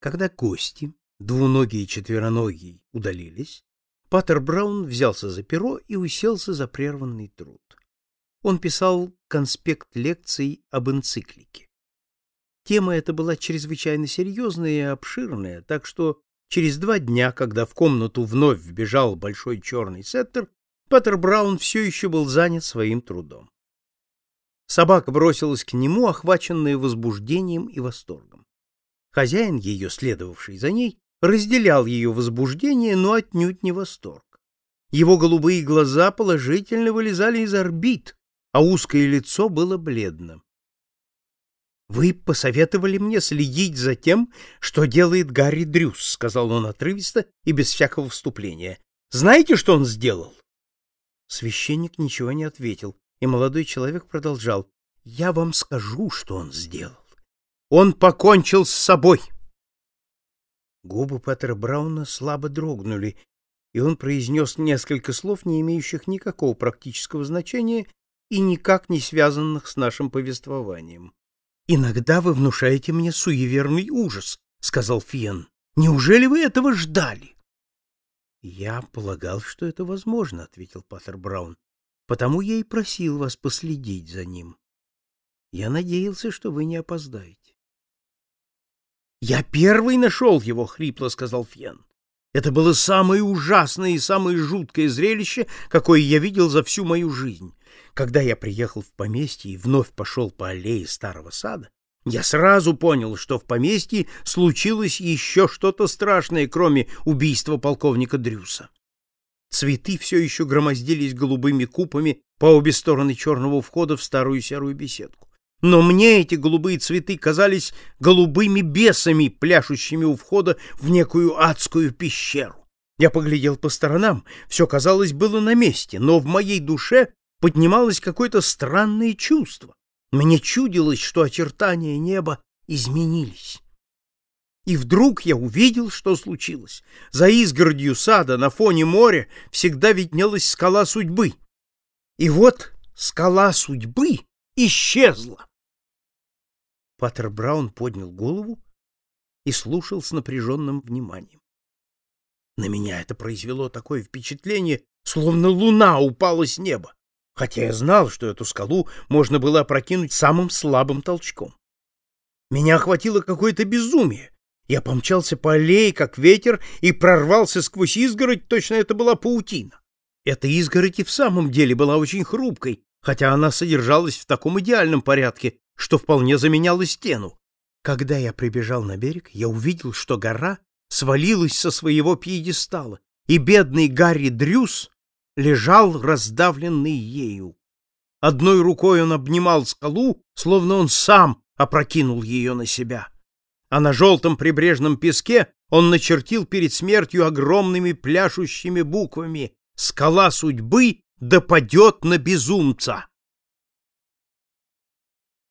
Когда гости, двуногие и четвероногие, удалились, Паттер Браун взялся за перо и уселся за прерванный труд. Он писал конспект лекций об энциклике. Тема эта была чрезвычайно серьезная и обширная, так что через два дня, когда в комнату вновь вбежал большой черный сеттер, Паттер Браун все еще был занят своим трудом. Собака бросилась к нему, охваченная возбуждением и восторгом. Хозяин ее, следовавший за ней, разделял ее возбуждение, но отнюдь не восторг. Его голубые глаза положительно вылезали из орбит, а узкое лицо было бледно. Вы посоветовали мне следить за тем, что делает Гарри Дрюс, сказал он отрывисто и без всякого вступления. Знаете, что он сделал? Священник ничего не ответил, и молодой человек продолжал: "Я вам скажу, что он сделал. Он покончил с собой". Губы Паттера Брауна слабо дрогнули, и он произнес несколько слов, не имеющих никакого практического значения и никак не связанных с нашим повествованием. Иногда вы внушаете мне суеверный ужас, сказал Фиен. Неужели вы этого ждали? Я полагал, что это возможно, ответил Паттер Браун. Потому я и просил вас последить за ним. Я надеялся, что вы не опоздаете. Я первый нашел его, хрипло сказал Фиен. Это было самое ужасное и самое жуткое зрелище, какое я видел за всю мою жизнь. Когда я приехал в поместье и вновь пошел по аллее старого сада, я сразу понял, что в поместье случилось еще что-то страшное, кроме убийства полковника Дрюса. Цветы все еще громоздились голубыми купами по обе стороны черного входа в старую серую беседку. Но мне эти голубые цветы казались голубыми бесами, пляшущими у входа в некую адскую пещеру. Я поглядел по сторонам, все, казалось, было на месте, но в моей душе поднималось какое-то странное чувство. Мне чудилось, что очертания неба изменились. И вдруг я увидел, что случилось. За изгородью сада на фоне моря всегда виднелась скала судьбы. И вот скала судьбы исчезла. Паттер Браун поднял голову и слушал с напряженным вниманием. На меня это произвело такое впечатление, словно луна упала с неба хотя я знал, что эту скалу можно было опрокинуть самым слабым толчком. Меня охватило какое-то безумие. Я помчался по аллее, как ветер, и прорвался сквозь изгородь, точно это была паутина. Эта изгородь и в самом деле была очень хрупкой, хотя она содержалась в таком идеальном порядке, что вполне заменяла стену. Когда я прибежал на берег, я увидел, что гора свалилась со своего пьедестала, и бедный Гарри Дрюс лежал раздавленный ею. Одной рукой он обнимал скалу, словно он сам опрокинул ее на себя. А на желтом прибрежном песке он начертил перед смертью огромными пляшущими буквами «Скала судьбы да падет на безумца».